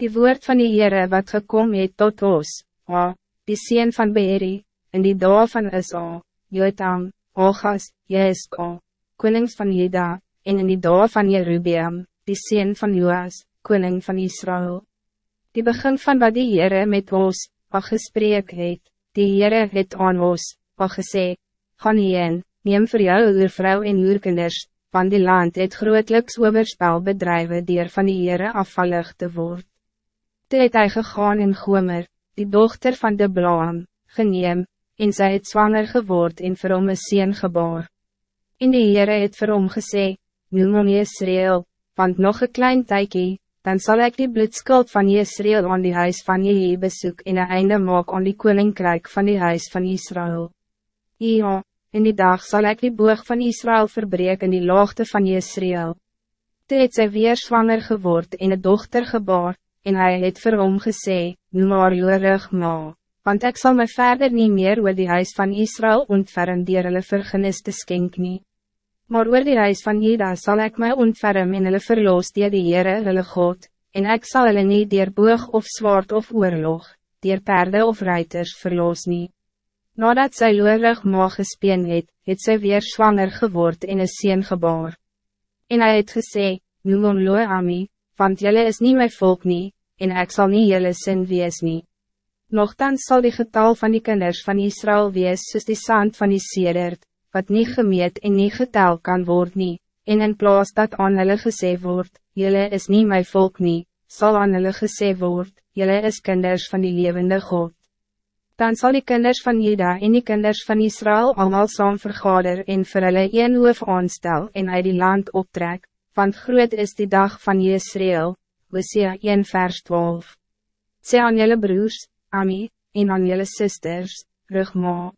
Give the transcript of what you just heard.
Die woord van die Heere wat gekom het tot ons, A, die sien van Beeri, in die dag van Isa, Jotam, Ogas, Jeska, konings van Juda, en in die dag van Jerubeam, die sien van Joas, koning van Israël. Die begin van wat die Heere met ons, wat gesprek het, die Heere het aan ons, wat gesê, gaan heen, neem voor jou uw vrouw en uw kinders, want die land het grootliks overspel bedrijven dier van die Heere afvallig te word. Toe het hy gegaan in Gomer, die dochter van de Blaam, geneem, en zij het zwanger geword en vir hom een sien gebaar. En die Heere het vir hom gesê, noem hom Jesreel, want nog een klein tykie, dan zal ik die bloedskuld van Jesreel aan die huis van Jehe bezoek en een einde maak aan die koninkrijk van die huis van Israël. Ja, In die dag zal ik die boog van Israël verbreken in die laagte van Israël. Toe het sy weer zwanger geword en een dochter gebaar, en hij het vir hom gesê, Nu maar rug ma, want ik zal me verder niet meer oor die huis van Israël ontferm dier hulle vergenis te skenk nie. Maar oor die huis van Jeda zal ik mij ontferm en hulle verloos dier die Heere hulle God, en ik zal hulle nie dier boog of zwaard of oorlog, dier perde of ruiters verloos niet. Nadat sy loerig ma gespeen het, het sy weer zwanger geword en een sien gebaar. En hij het gesê, noem hom Loe Ami, want jelle is niet mijn volk nie, en ik zal niet jelle sin wees nie. Nochtans zal die getal van die kinders van Israël wees soos die sand van die sedert, wat niet gemeet en niet getal kan worden, nie, en in plaas dat aan hulle gesê word, jelle is niet mijn volk nie, sal aan hulle gesê word, jelle is kinders van die levende God dan zal die kinders van Juda en die kinders van Israël allemaal saam vergader en vir hulle een hoof aanstel en uit die land optrek, want groot is die dag van Israël, Hosea 1 vers 12. Sê aan jelle broers, Ami, en aan jelle sisters, rugmaak.